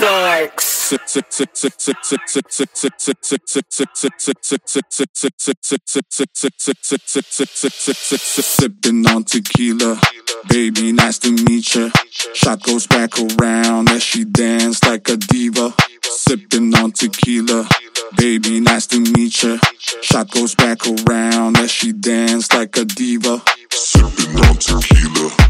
Marks. Sipping on tequila, baby, nice to meet ya. Shot goes back around as she dance like a diva. Sipping on tequila, baby, nice to meet ya. Shot goes back around as she dance like a diva. Sipping on tequila,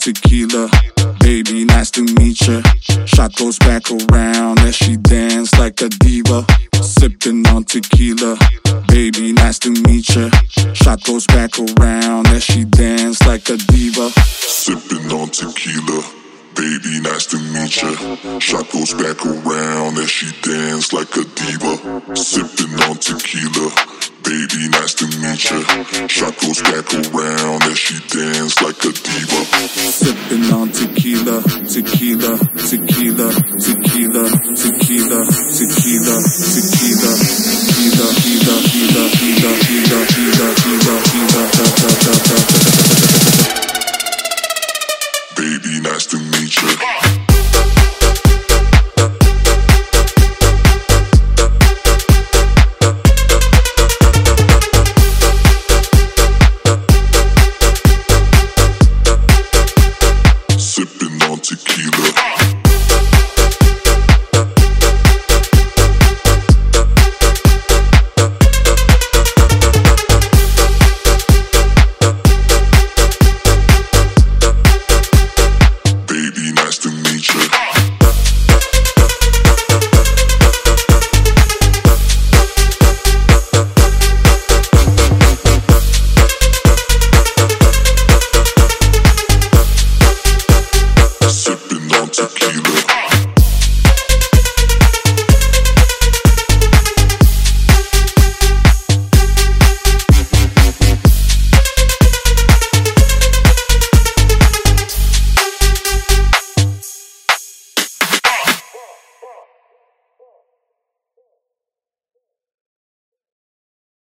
tequila, baby, nice to meet ya. Shot goes back around as she dance like a diva. Sipping on tequila, baby, nice to meet ya. Shot goes back around as she dance like a diva. Sipping on tequila. Baby, nice to meet ya. Shot goes back around as she dance like a diva. Sipping on tequila. Baby, nice to meet ya. Shot goes back around as she dance like a diva. Sipping